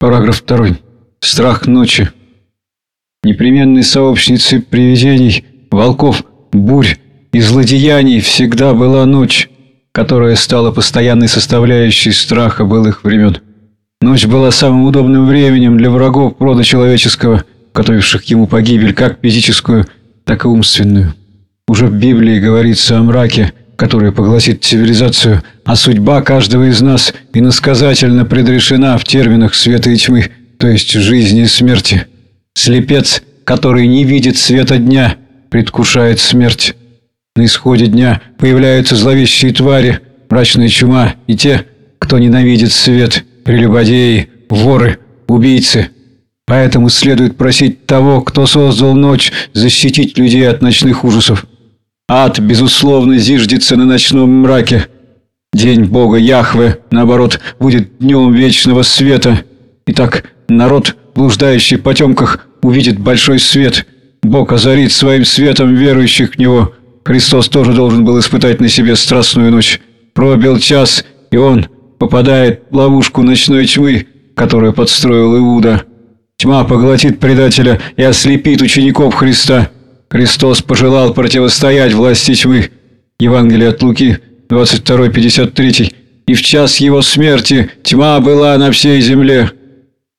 Параграф 2. Страх ночи. Непременной сообщницей привидений, волков, бурь и злодеяний всегда была ночь, которая стала постоянной составляющей страха былых времен. Ночь была самым удобным временем для врагов рода человеческого, готовивших ему погибель как физическую, так и умственную. Уже в Библии говорится о мраке, который поглотит цивилизацию, а судьба каждого из нас иносказательно предрешена в терминах света и тьмы, то есть жизни и смерти. Слепец, который не видит света дня, предвкушает смерть. На исходе дня появляются зловещие твари, мрачная чума и те, кто ненавидит свет, прелюбодеи, воры, убийцы. Поэтому следует просить того, кто создал ночь, защитить людей от ночных ужасов. Ад, безусловно, зиждется на ночном мраке. День Бога Яхве, наоборот, будет днем вечного света. Итак, народ, блуждающий в потемках, увидит большой свет. Бог озарит своим светом верующих в Него. Христос тоже должен был испытать на себе страстную ночь. Пробил час, и Он попадает в ловушку ночной тьмы, которую подстроил Иуда. Тьма поглотит предателя и ослепит учеников Христа. Христос пожелал противостоять власти тьмы. Евангелие от Луки, 22-53. И в час его смерти тьма была на всей земле.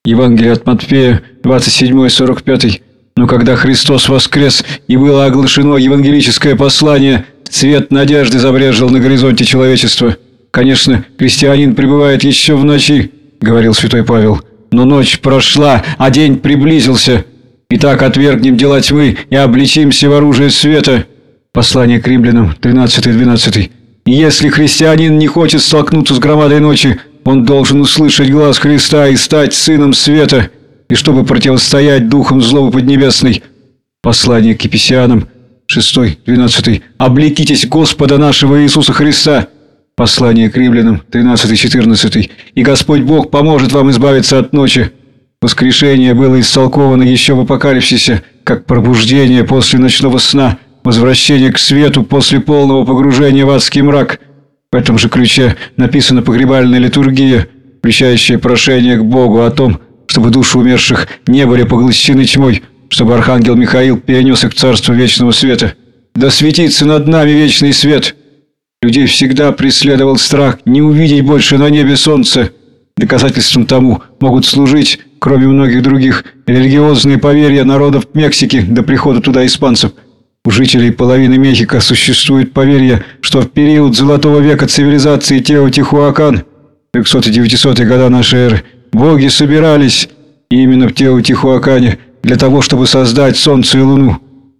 Евангелие от Матфея, 27-45. Но когда Христос воскрес и было оглашено евангелическое послание, цвет надежды забрежил на горизонте человечества. Конечно, христианин пребывает еще в ночи, говорил святой Павел. Но ночь прошла, а день приблизился. Итак, отвергнем дела тьмы и обличимся в оружие света. Послание к римлянам 13-12. Если христианин не хочет столкнуться с громадой ночи, он должен услышать глаз Христа и стать сыном света, и чтобы противостоять духам злобы поднебесной. Послание к Епесианам 6-12. «Облекитесь Господа нашего Иисуса Христа». Послание к римлянам 13-14. «И Господь Бог поможет вам избавиться от ночи». Воскрешение было истолковано еще в Апокалипсисе, как пробуждение после ночного сна, возвращение к свету после полного погружения в адский мрак. В этом же ключе написана погребальная литургия, включающая прошение к Богу о том, чтобы души умерших не были поглощены тьмой, чтобы архангел Михаил перенес их в царство вечного света. Да светится над нами вечный свет! Людей всегда преследовал страх не увидеть больше на небе солнце. Доказательством тому могут служить кроме многих других, религиозные поверья народов Мексики до прихода туда испанцев. У жителей половины Мехико существует поверье, что в период золотого века цивилизации Теотихуакан, 300-900 года нашей эры, боги собирались именно в Теотихуакане для того, чтобы создать солнце и луну.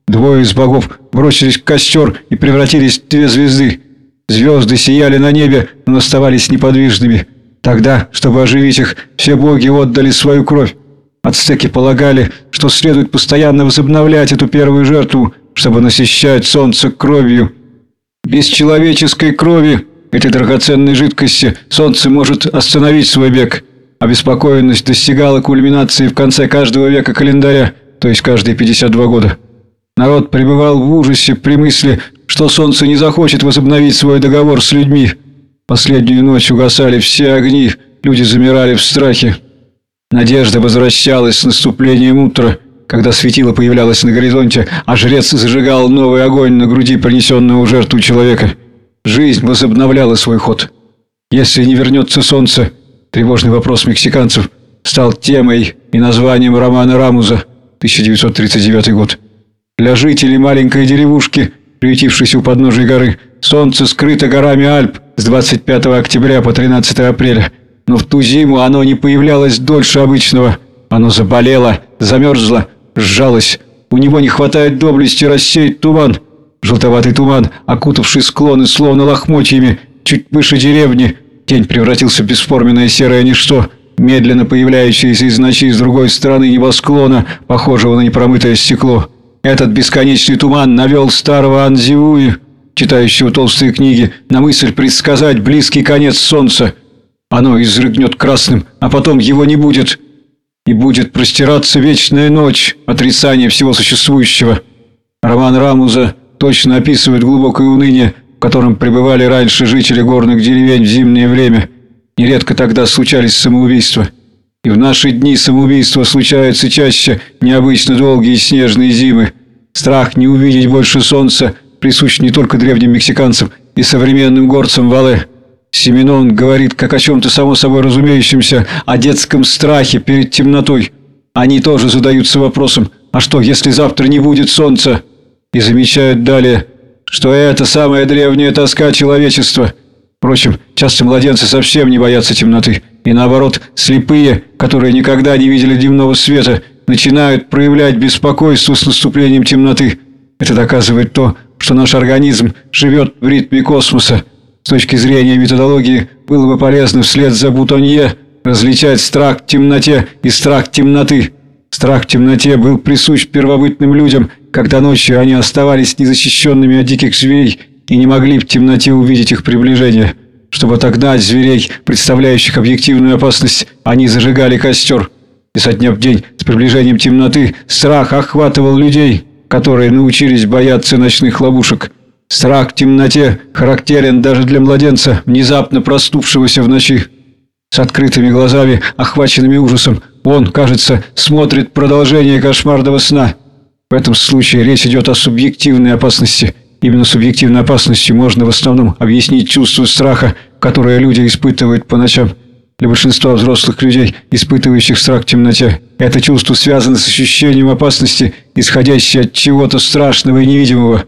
Двое из богов бросились в костер и превратились в две звезды. Звезды сияли на небе, но оставались неподвижными – Тогда, чтобы оживить их, все боги отдали свою кровь. Ацтеки полагали, что следует постоянно возобновлять эту первую жертву, чтобы насыщать солнце кровью. Без человеческой крови, этой драгоценной жидкости, солнце может остановить свой век. Обеспокоенность достигала кульминации в конце каждого века календаря, то есть каждые 52 года. Народ пребывал в ужасе при мысли, что солнце не захочет возобновить свой договор с людьми. Последнюю ночь угасали все огни, люди замирали в страхе. Надежда возвращалась с наступлением утра, когда светило появлялось на горизонте, а жрец зажигал новый огонь на груди принесенного жертву человека. Жизнь возобновляла свой ход. Если не вернется солнце, тревожный вопрос мексиканцев стал темой и названием романа Рамуза, 1939 год. Для жителей маленькой деревушки, приютившейся у подножия горы, солнце скрыто горами Альп, с 25 октября по 13 апреля, но в ту зиму оно не появлялось дольше обычного. Оно заболело, замерзло, сжалось. У него не хватает доблести рассеять туман. Желтоватый туман, окутавший склоны словно лохмотьями, чуть выше деревни. Тень превратился в бесформенное серое ничто, медленно появляющееся из ночи с другой стороны небосклона, похожего на непромытое стекло. Этот бесконечный туман навел старого Анзиуи читающего толстые книги, на мысль предсказать близкий конец солнца. Оно изрыгнет красным, а потом его не будет. И будет простираться вечная ночь, отрицание всего существующего. Роман Рамуза точно описывает глубокое уныние, в котором пребывали раньше жители горных деревень в зимнее время. Нередко тогда случались самоубийства. И в наши дни самоубийства случаются чаще необычно долгие снежные зимы. Страх не увидеть больше солнца присущ не только древним мексиканцам и современным горцам Вале. Семенон говорит как о чем-то само собой разумеющемся, о детском страхе перед темнотой. Они тоже задаются вопросом, а что, если завтра не будет солнца? И замечают далее, что это самая древняя тоска человечества. Впрочем, часто младенцы совсем не боятся темноты. И наоборот, слепые, которые никогда не видели дневного света, начинают проявлять беспокойство с наступлением темноты. Это доказывает то, что наш организм живет в ритме космоса. С точки зрения методологии было бы полезно вслед за Бутонье различать страх в темноте и страх темноты. Страх в темноте был присущ первобытным людям, когда ночью они оставались незащищенными от диких зверей и не могли в темноте увидеть их приближение. Чтобы отогнать зверей, представляющих объективную опасность, они зажигали костер. И со дня в день с приближением темноты страх охватывал людей, которые научились бояться ночных ловушек. Страх в темноте характерен даже для младенца, внезапно проснувшегося в ночи. С открытыми глазами, охваченными ужасом, он, кажется, смотрит продолжение кошмарного сна. В этом случае речь идет о субъективной опасности. Именно субъективной опасностью можно в основном объяснить чувство страха, которое люди испытывают по ночам. Для большинства взрослых людей, испытывающих страх в темноте, это чувство связано с ощущением опасности, исходящей от чего-то страшного и невидимого.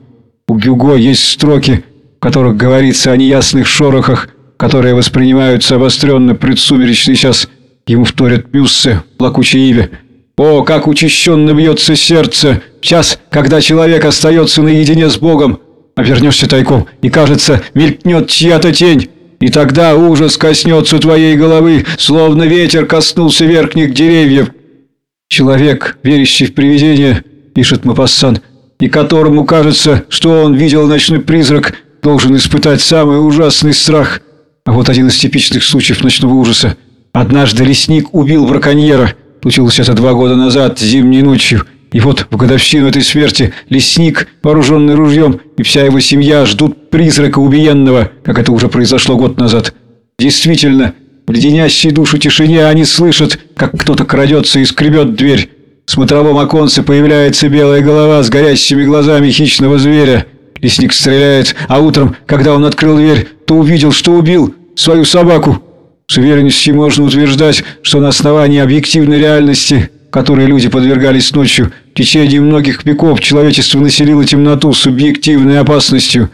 У Гюго есть строки, в которых говорится о неясных шорохах, которые воспринимаются обостренно предсумеречный час. Ему вторят Мюссе, плакучей Иве. О, как учащенно бьется сердце! Час, когда человек остается наедине с Богом. А вернешься тайком, и, кажется, мелькнет чья-то тень. И тогда ужас коснется твоей головы, словно ветер коснулся верхних деревьев. Человек, верящий в привидения, пишет Мапассан, и которому кажется, что он видел ночной призрак, должен испытать самый ужасный страх – а вот один из типичных случаев ночного ужаса. Однажды лесник убил браконьера. Случилось это два года назад, зимней ночью. И вот в годовщину этой смерти лесник, вооруженный ружьем, и вся его семья ждут призрака убиенного, как это уже произошло год назад. Действительно, в леденящей душу тишине они слышат, как кто-то крадется и скребет дверь. В смотровом оконце появляется белая голова с горящими глазами хищного зверя. Лесник стреляет, а утром, когда он открыл дверь, то увидел, что убил свою собаку. С уверенностью можно утверждать, что на основании объективной реальности, которой люди подвергались ночью, в течение многих веков человечество населило темноту субъективной опасностью.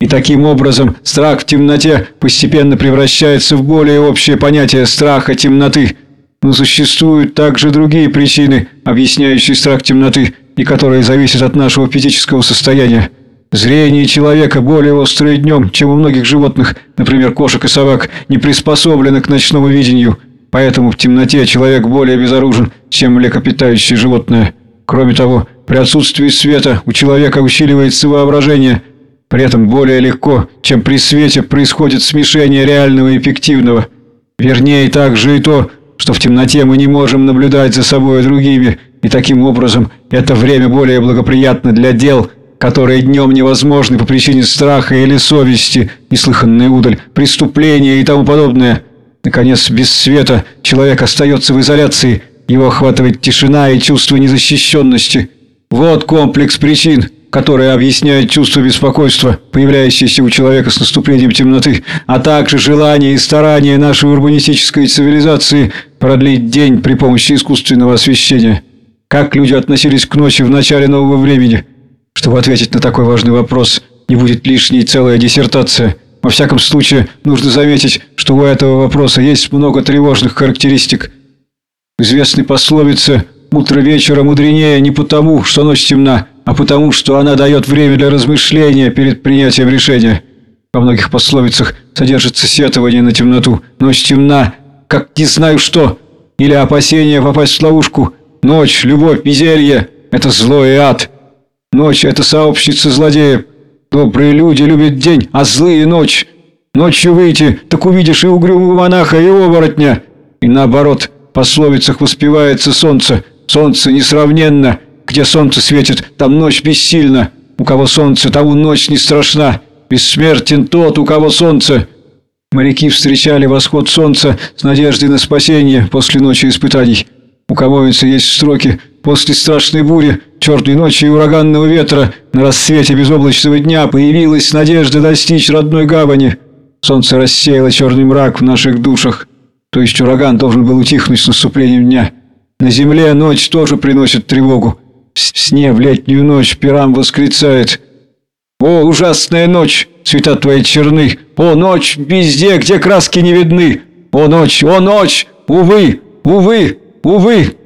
И таким образом страх в темноте постепенно превращается в более общее понятие страха темноты. Но существуют также другие причины, объясняющие страх темноты, и которые зависят от нашего физического состояния. Зрение человека более острое днем, чем у многих животных, например, кошек и собак, не приспособлено к ночному видению, поэтому в темноте человек более безоружен, чем млекопитающее животное. Кроме того, при отсутствии света у человека усиливается воображение, при этом более легко, чем при свете, происходит смешение реального и эффективного. Вернее, также и то, что в темноте мы не можем наблюдать за собой и другими, и таким образом это время более благоприятно для дел – которые днем невозможны по причине страха или совести, неслыханная удаль, преступления и тому подобное. Наконец, без света человек остается в изоляции, его охватывает тишина и чувство незащищенности. Вот комплекс причин, которые объясняют чувство беспокойства, появляющееся у человека с наступлением темноты, а также желание и старание нашей урбанистической цивилизации продлить день при помощи искусственного освещения. Как люди относились к ночи в начале нового времени – чтобы ответить на такой важный вопрос, не будет лишней целая диссертация. Во всяком случае, нужно заметить, что у этого вопроса есть много тревожных характеристик. В известной пословице «утро вечера мудренее» не потому, что ночь темна, а потому, что она дает время для размышления перед принятием решения. Во многих пословицах содержится сетование на темноту. Ночь темна, как не знаю что, или опасение попасть в ловушку. Ночь, любовь, везелье – это зло и ад. Ночь – это сообщница злодеев. Добрые люди любят день, а злые – ночь. Ночью выйти, так увидишь и угрюмого монаха, и оборотня. И наоборот, в пословицах воспевается солнце. Солнце несравненно. Где солнце светит, там ночь бессильна. У кого солнце, тому ночь не страшна. Бессмертен тот, у кого солнце. Моряки встречали восход солнца с надеждой на спасение после ночи испытаний. У Камовица есть строки «После страшной бури, черной ночи и ураганного ветра на рассвете безоблачного дня появилась надежда достичь родной гавани. Солнце рассеяло черный мрак в наших душах. То есть ураган должен был утихнуть с наступлением дня. На земле ночь тоже приносит тревогу. В сне в летнюю ночь пирам восклицает «О, ужасная ночь! Цвета твои черны! О, ночь! Везде, где краски не видны! О, ночь! О, ночь! Увы! Увы! Увы!»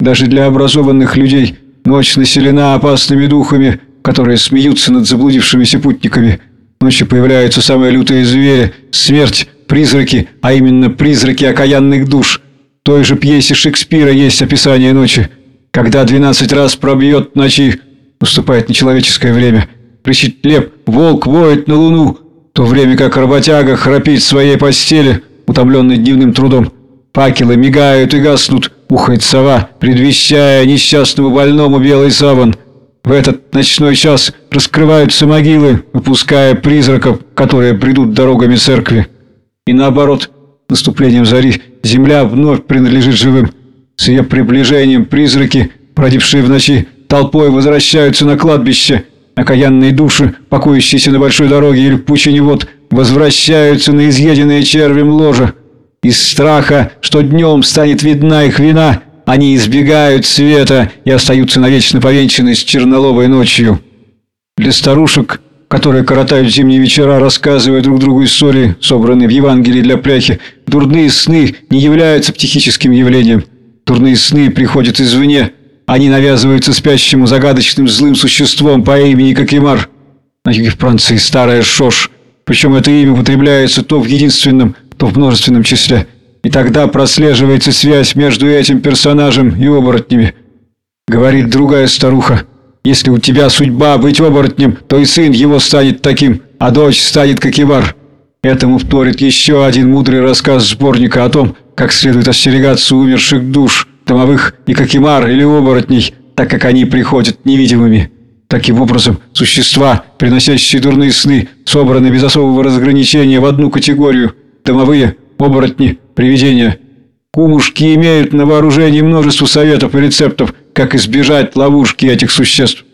Даже для образованных людей ночь населена опасными духами, которые смеются над заблудившимися путниками. Ночью появляются самые лютые звери, смерть, призраки, а именно призраки окаянных душ. В той же пьесе Шекспира есть описание ночи. Когда двенадцать раз пробьет ночи, наступает нечеловеческое время. Кричит леп, волк воет на луну, то время как работяга храпит в своей постели, утомленный дневным трудом. Факелы мигают и гаснут, ухает сова, предвещая несчастному больному белый саван. В этот ночной час раскрываются могилы, выпуская призраков, которые придут дорогами церкви. И наоборот, наступлением зари земля вновь принадлежит живым. С ее приближением призраки, продившие в ночи, толпой возвращаются на кладбище. Окаянные души, покоящиеся на большой дороге или в пучине вод, возвращаются на изъеденные червем ложа. Из страха, что днем станет видна их вина, они избегают света и остаются навечно повенчаны с черноловой ночью. Для старушек, которые коротают зимние вечера, рассказывая друг другу истории, собранные в Евангелии для пряхи, дурные сны не являются психическим явлением. Дурные сны приходят извне. Они навязываются спящему загадочным злым существом по имени Кокимар. На юге Франции старая Шош. Причем это имя употребляется то в единственном, то в множественном числе. И тогда прослеживается связь между этим персонажем и оборотнями. Говорит другая старуха. Если у тебя судьба быть оборотнем, то и сын его станет таким, а дочь станет как. Этому вторит еще один мудрый рассказ сборника о том, как следует остерегаться умерших душ, домовых и кокимар или оборотней, так как они приходят невидимыми. Таким образом, существа, приносящие дурные сны, собраны без особого разграничения в одну категорию – домовые, оборотни, привидения. Кумушки имеют на вооружении множество советов и рецептов, как избежать ловушки этих существ.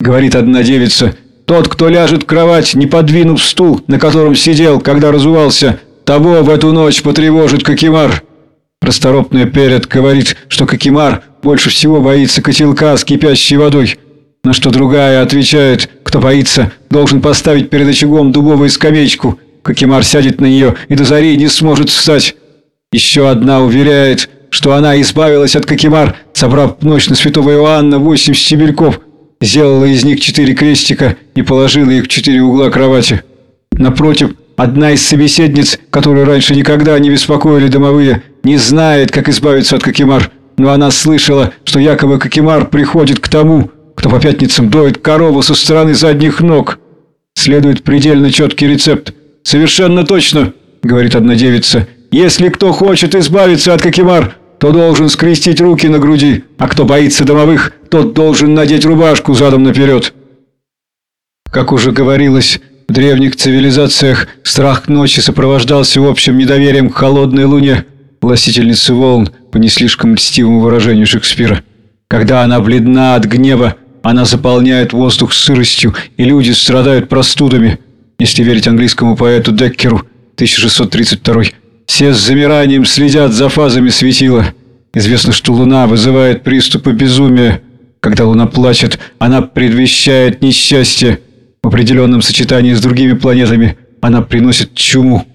Говорит одна девица, «Тот, кто ляжет в кровать, не подвинув стул, на котором сидел, когда разувался, того в эту ночь потревожит Кокимар». Расторопная перед говорит, что Кокимар больше всего боится котелка с кипящей водой. На что другая отвечает, кто боится, должен поставить перед очагом дубовую скамеечку. Кокимар сядет на нее и до зари не сможет встать. Еще одна уверяет, что она избавилась от Кокимар, собрав ночь на святого Иоанна восемь стебельков, сделала из них четыре крестика и положила их в четыре угла кровати. Напротив, одна из собеседниц, которую раньше никогда не беспокоили домовые, не знает, как избавиться от Кокимар, но она слышала, что якобы Кокимар приходит к тому, кто по пятницам доит корову со стороны задних ног. Следует предельно четкий рецепт. «Совершенно точно», — говорит одна девица, — «если кто хочет избавиться от Кокимар, то должен скрестить руки на груди, а кто боится домовых, тот должен надеть рубашку задом наперед. Как уже говорилось, в древних цивилизациях страх ночи сопровождался общим недоверием к холодной луне, властительницы волн, по не слишком льстивому выражению Шекспира. Когда она бледна от гнева, она заполняет воздух сыростью, и люди страдают простудами. Если верить английскому поэту Деккеру, 1632 все с замиранием следят за фазами светила. Известно, что Луна вызывает приступы безумия. Когда Луна плачет, она предвещает несчастье. В определенном сочетании с другими планетами она приносит чуму.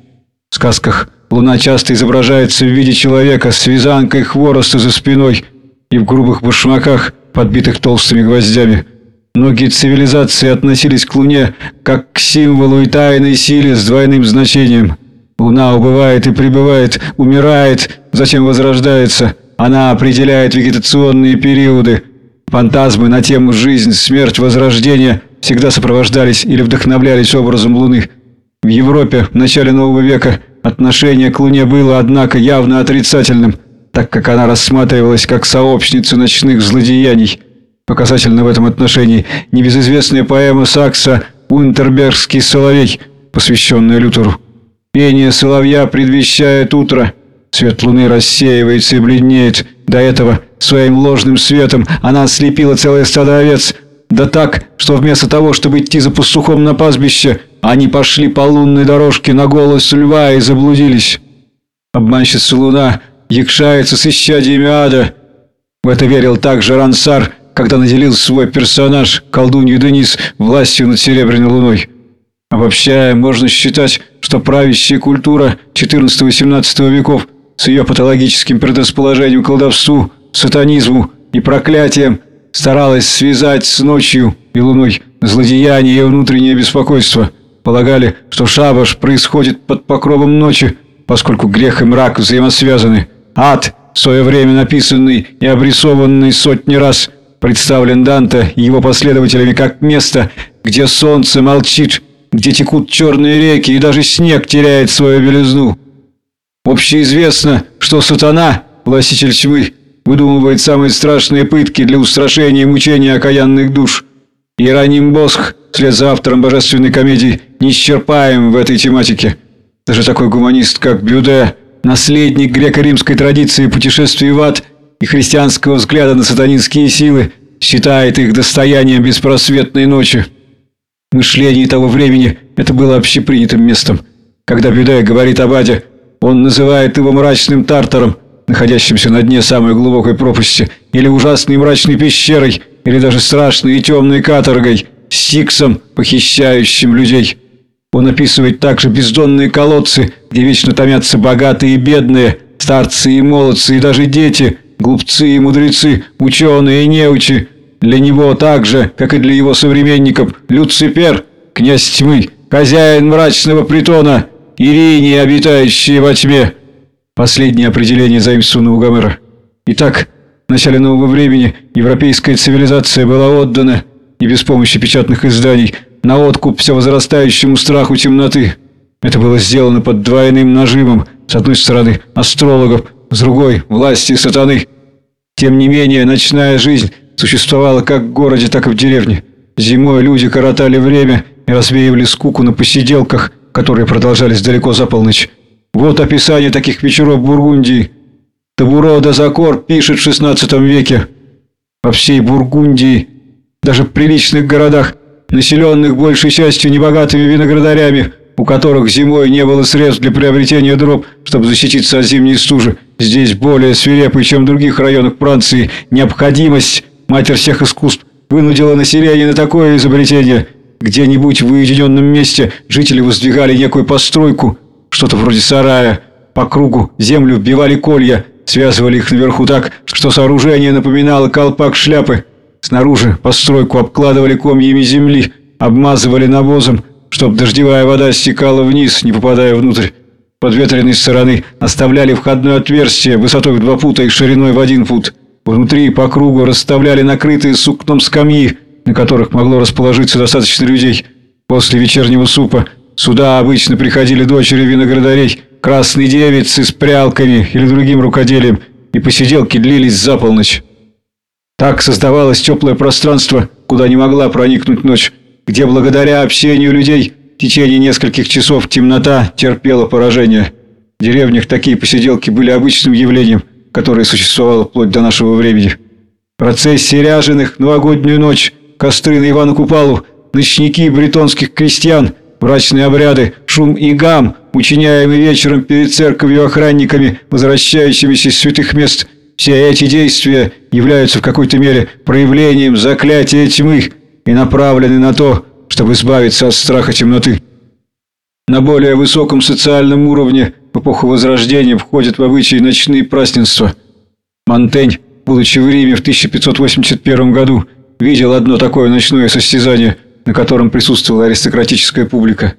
В сказках Луна часто изображается в виде человека с вязанкой хвороста за спиной и в грубых башмаках, подбитых толстыми гвоздями. Многие цивилизации относились к Луне как к символу и тайной силе с двойным значением – Луна убывает и прибывает, умирает, затем возрождается. Она определяет вегетационные периоды. Фантазмы на тему «жизнь», «смерть», «возрождение» всегда сопровождались или вдохновлялись образом Луны. В Европе в начале нового века отношение к Луне было, однако, явно отрицательным, так как она рассматривалась как сообщница ночных злодеяний. Показательно в этом отношении небезызвестная поэма Сакса «Унтербергский соловей», посвященная Лютеру. Пение соловья предвещает утро. Свет луны рассеивается и бледнеет. До этого своим ложным светом она ослепила целое стадо овец. Да так, что вместо того, чтобы идти за пастухом на пастбище, они пошли по лунной дорожке на голос льва и заблудились. Обманщица луна якшается с исчадиями ада. В это верил также Рансар, когда наделил свой персонаж, колдунью Денис, властью над Серебряной Луной. Обобщая, можно считать, что правящая культура XIV-XVIII веков с ее патологическим предрасположением к колдовству, сатанизму и проклятиям старалась связать с ночью и луной злодеяние и внутреннее беспокойство. Полагали, что шабаш происходит под покровом ночи, поскольку грех и мрак взаимосвязаны. Ад, в свое время написанный и обрисованный сотни раз, представлен Данте и его последователями как место, где солнце молчит, где текут черные реки и даже снег теряет свою белизну. Общеизвестно, что сатана, властитель тьмы, выдумывает самые страшные пытки для устрашения и мучения окаянных душ. Иероним Босх, вслед за автором божественной комедии, неисчерпаем в этой тематике – даже такой гуманист, как Бюде, наследник греко-римской традиции путешествий в ад и христианского взгляда на сатанинские силы, считает их достоянием беспросветной ночи. В мышлении того времени это было общепринятым местом. Когда Бюде говорит об аде, он называет его мрачным тартаром, находящимся на дне самой глубокой пропасти, или ужасной мрачной пещерой, или даже страшной и темной каторгой, стиксом, похищающим людей. Он описывает также бездонные колодцы, где вечно томятся богатые и бедные, старцы и молодцы, и даже дети, глупцы и мудрецы, ученые и неучи. Для него так же, как и для его современников, Люцифер, князь тьмы, хозяин мрачного притона, Иринии, обитающие во тьме. Последнее определение заимствовано у Гомера. Итак, в начале нового времени европейская цивилизация была отдана, не без помощи печатных изданий, на откуп все возрастающему страху темноты. Это было сделано под двойным нажимом, с одной стороны астрологов, с другой – власти сатаны. Тем не менее, ночная жизнь существовала как в городе, так и в деревне. Зимой люди коротали время и развеивали скуку на посиделках, которые продолжались далеко за полночь. Вот описание таких вечеров в Бургундии. Табуро де Закор пишет в XVI веке. По всей Бургундии, даже в приличных городах, населенных большей частью небогатыми виноградарями, у которых зимой не было средств для приобретения дров, чтобы защититься от зимней стужи. Здесь более свирепой, чем в других районах Франции, необходимость, матерь всех искусств, вынудила население на такое изобретение. Где-нибудь в уединенном месте жители воздвигали некую постройку, что-то вроде сарая, по кругу землю вбивали колья, связывали их наверху так, что сооружение напоминало колпак шляпы. Снаружи постройку обкладывали комьями земли, обмазывали навозом, чтобы дождевая вода стекала вниз, не попадая внутрь. Под ветреной стороны оставляли входное отверстие высотой в два фута и шириной в один фут. Внутри по кругу расставляли накрытые сукном скамьи, на которых могло расположиться достаточно людей. После вечернего супа сюда обычно приходили дочери виноградарей, красные девицы с прялками или другим рукоделием, и посиделки длились за полночь. Так создавалось теплое пространство, куда не могла проникнуть ночь, где благодаря общению людей в течение нескольких часов темнота терпела поражение. В деревнях такие посиделки были обычным явлением, которое существовало вплоть до нашего времени. Процессии ряженых, новогоднюю ночь, костры на Ивану Купалу, ночники бретонских крестьян, брачные обряды, шум и гам, учиняемый вечером перед церковью охранниками, возвращающимися из святых мест – все эти действия являются в какой-то мере проявлением заклятия тьмы и направлены на то, чтобы избавиться от страха темноты. На более высоком социальном уровне в эпоху Возрождения входят в обычаи ночные празднества. Монтень, будучи в Риме в 1581 году, видел одно такое ночное состязание, на котором присутствовала аристократическая публика.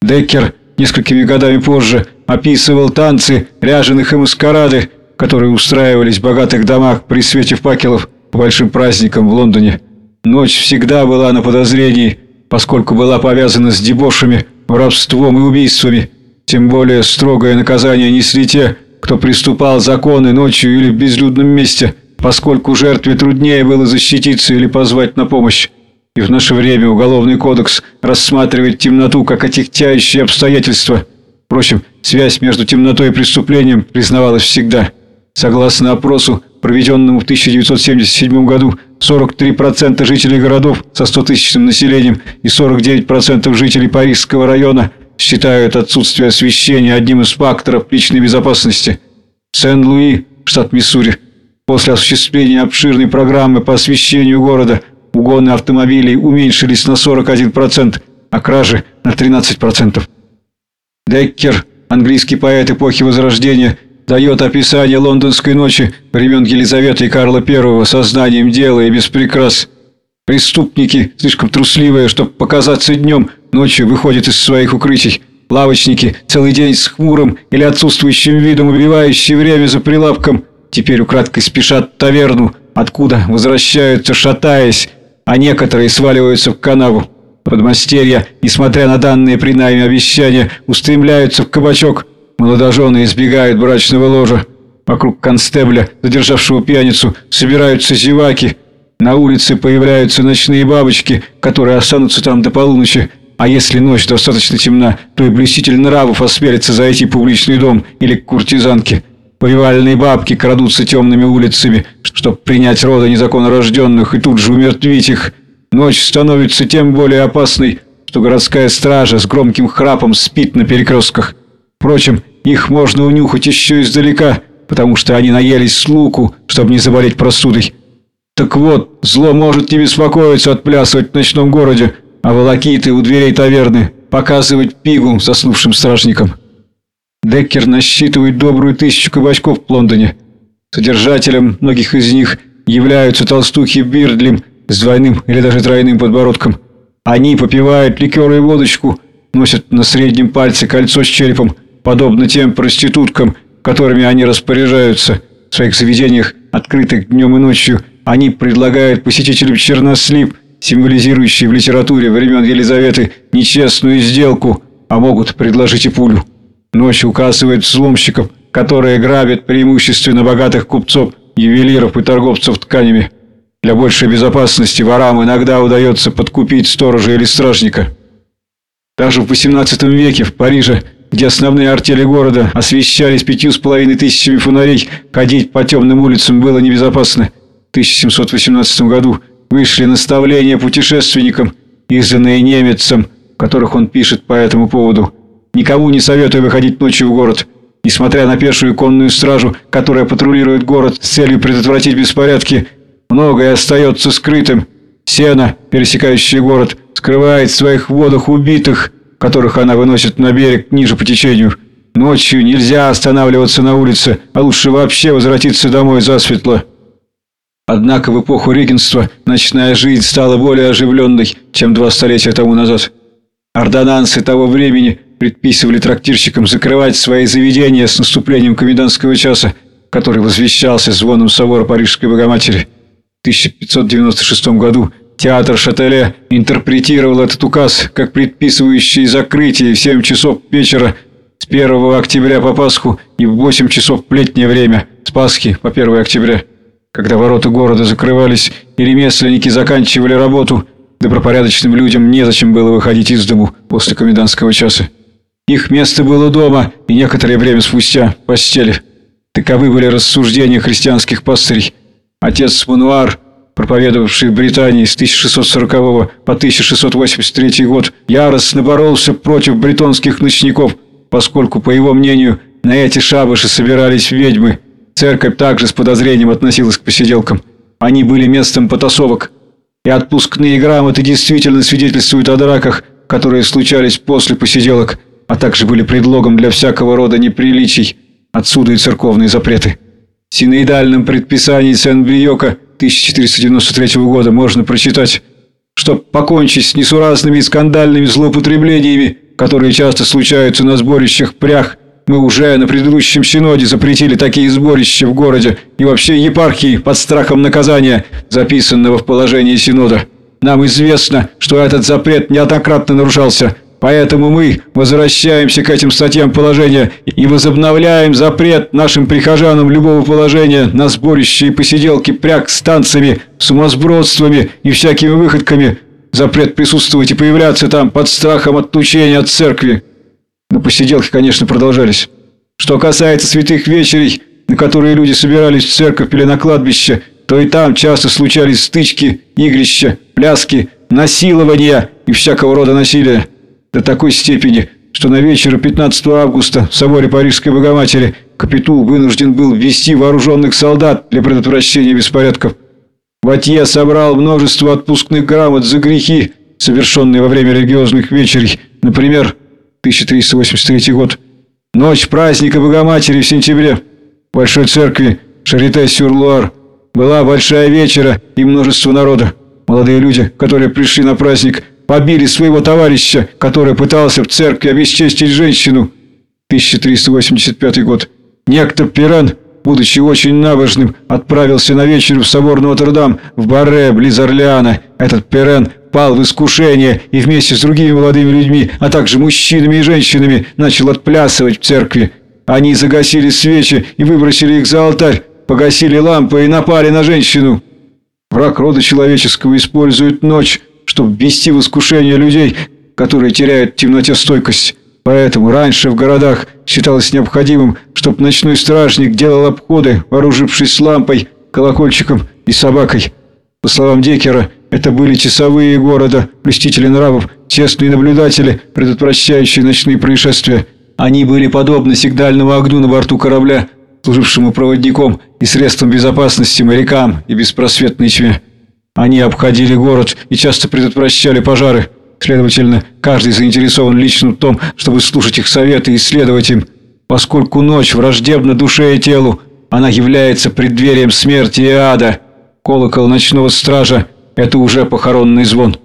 Деккер несколькими годами позже описывал танцы, ряженых и маскарады, которые устраивались в богатых домах при свете факелов по большим праздникам в Лондоне. Ночь всегда была на подозрении, поскольку была повязана с дебошами, воровством и убийствами. Тем более строгое наказание несли те, кто приступал законы ночью или в безлюдном месте, поскольку жертве труднее было защититься или позвать на помощь. И в наше время Уголовный кодекс рассматривает темноту как отягчающее обстоятельство. Впрочем, связь между темнотой и преступлением признавалась всегда. Согласно опросу, проведенному в 1977 году, 43% жителей городов со 100-тысячным населением и 49% жителей Парижского района считают отсутствие освещения одним из факторов личной безопасности. Сен-Луи, штат Миссури, после осуществления обширной программы по освещению города угоны автомобилей уменьшились на 41%, а кражи на 13%. Деккер, английский поэт эпохи Возрождения, дает описание лондонской ночи времен Елизаветы и Карла I сознанием дела и без прикрас. Преступники, слишком трусливые, чтобы показаться днем, ночью выходят из своих укрытий. Лавочники, целый день с хмурым или отсутствующим видом, убивающие время за прилавком, теперь украдкой спешат в таверну, откуда возвращаются, шатаясь, а некоторые сваливаются в канаву. Подмастерья, несмотря на данные при найме обещания, устремляются в кабачок. Молодожены избегают брачного ложа. Вокруг констебля, задержавшего пьяницу, собираются зеваки. На улице появляются ночные бабочки, которые останутся там до полуночи. А если ночь достаточно темна, то и блюститель нравов осмелится зайти в публичный дом или к куртизанке. Повивальные бабки крадутся темными улицами, чтобы принять роды незаконнорожденных и тут же умертвить их. Ночь становится тем более опасной, что городская стража с громким храпом спит на перекрестках. Впрочем, их можно унюхать еще издалека, потому что они наелись с луку, чтобы не заболеть простудой. Так вот, зло может не беспокоиться отплясывать в ночном городе, а волокиты у дверей таверны показывать пигу заснувшим стражникам. Деккер насчитывает добрую тысячу кабачков в Лондоне. Содержателем многих из них являются толстухи Бирдлим с двойным или даже тройным подбородком. Они попивают ликер и водочку, носят на среднем пальце кольцо с черепом, подобно тем проституткам, которыми они распоряжаются. В своих заведениях, открытых днем и ночью, они предлагают посетителям чернослив, символизирующий в литературе времен Елизаветы нечестную сделку, а могут предложить и пулю. Ночь указывает взломщиков, которые грабят преимущественно богатых купцов, ювелиров и торговцев тканями. Для большей безопасности ворам иногда удается подкупить сторожа или стражника. Даже в XVIII веке в Париже, где основные артели города освещались пятью с половиной тысячами фонарей, ходить по темным улицам было небезопасно. В 1718 году вышли наставления путешественникам, изданные немецам, которых он пишет по этому поводу – Никому не советую выходить ночью в город. Несмотря на пешую конную стражу, которая патрулирует город с целью предотвратить беспорядки, многое остается скрытым. Сена, пересекающая город, скрывает в своих водах убитых, которых она выносит на берег ниже по течению. Ночью нельзя останавливаться на улице, а лучше вообще возвратиться домой засветло. Однако в эпоху регенства ночная жизнь стала более оживленной, чем два столетия тому назад. Ордонансы того времени – предписывали трактирщикам закрывать свои заведения с наступлением комендантского часа, который возвещался звоном собора Парижской Богоматери. В 1596 году театр Шателе интерпретировал этот указ как предписывающий закрытие в 7 часов вечера с 1 октября по Пасху и в 8 часов в летнее время с Пасхи по 1 октября. Когда ворота города закрывались и ремесленники заканчивали работу, добропорядочным людям незачем было выходить из дому после комендантского часа. Их место было дома и некоторое время спустя в постели. Таковы были рассуждения христианских пастырей. Отец Мануар, проповедовавший в Британии с 1640 по 1683 год, яростно боролся против бретонских ночников, поскольку, по его мнению, на эти шабаши собирались ведьмы. Церковь также с подозрением относилась к посиделкам. Они были местом потасовок. И отпускные грамоты действительно свидетельствуют о драках, которые случались после посиделок – а также были предлогом для всякого рода неприличий, отсюда и церковные запреты. В синоидальном предписании Сен-Бриока 1493 года можно прочитать, чтобы покончить с несуразными и скандальными злоупотреблениями, которые часто случаются на сборищах прях, мы уже на предыдущем синоде запретили такие сборища в городе и вообще епархии под страхом наказания, записанного в положении синода. Нам известно, что этот запрет неоднократно нарушался – Поэтому мы возвращаемся к этим статьям положения и возобновляем запрет нашим прихожанам любого положения на сборище и посиделки пряг с танцами, сумасбродствами и всякими выходками. Запрет присутствовать и появляться там под страхом отлучения от церкви. но посиделки, конечно, продолжались. Что касается святых вечерей, на которые люди собирались в церковь или на кладбище, то и там часто случались стычки, игрища, пляски, насилования и всякого рода насилия. До такой степени, что на вечер 15 августа в соборе Парижской Богоматери Капитул вынужден был ввести вооруженных солдат для предотвращения беспорядков. Ватье собрал множество отпускных грамот за грехи, совершенные во время религиозных вечерей, например, 1383 год, ночь праздника Богоматери в сентябре, в Большой церкви Шарите-Сюр-Луар, была большая вечера и множество народа. Молодые люди, которые пришли на праздник, побили своего товарища, который пытался в церкви обесчестить женщину. 1385 год. Некто Пиран, будучи очень набожным, отправился на вечер в собор Нотр-Дам в Барре, близ Орлеана. Этот Пиран пал в искушение и вместе с другими молодыми людьми, а также мужчинами и женщинами, начал отплясывать в церкви. Они загасили свечи и выбросили их за алтарь, погасили лампы и напали на женщину. Враг рода человеческого использует ночь, чтобы ввести в искушение людей, которые теряют в темноте стойкость. Поэтому раньше в городах считалось необходимым, чтобы ночной стражник делал обходы, вооружившись лампой, колокольчиком и собакой. По словам Декера, это были часовые города, блюстители нравов, честные наблюдатели, предотвращающие ночные происшествия. Они были подобны сигнальному огню на борту корабля, служившему проводником и средством безопасности морякам и беспросветной тьме. Они обходили город и часто предотвращали пожары. Следовательно, каждый заинтересован лично в том, чтобы слушать их советы и исследовать им. Поскольку ночь враждебна душе и телу, она является преддверием смерти и ада. Колокол ночного стража – это уже похоронный звон.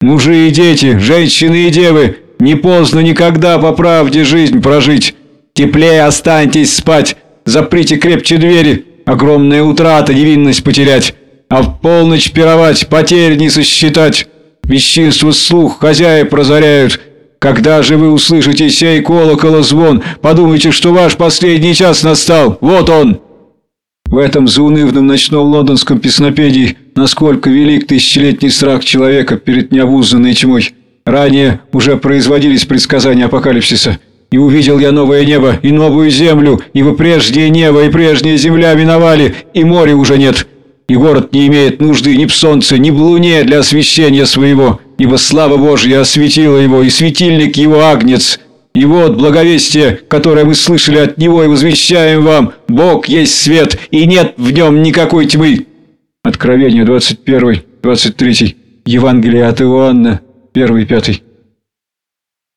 Мужи и дети, женщины и девы, не поздно никогда по правде жизнь прожить. Теплее останьтесь спать, заприте крепче двери, огромная утрата невинность потерять а в полночь пировать, потерь не сосчитать. Вещинство слух хозяев разоряют. Когда же вы услышите сей колокола звон, подумайте, что ваш последний час настал. Вот он!» В этом заунывном ночном лондонском песнопедии насколько велик тысячелетний страх человека перед необузданной тьмой. Ранее уже производились предсказания апокалипсиса. «И увидел я новое небо и новую землю, ибо прежнее небо и прежняя земля миновали, и моря уже нет» и город не имеет нужды ни в солнце, ни в луне для освещения своего, ибо слава Божья осветила его, и светильник его агнец. И вот благовестие, которое мы слышали от него и возвещаем вам, Бог есть свет, и нет в нем никакой тьмы». Откровение 21, 23, Евангелие от Иоанна, 1, 5.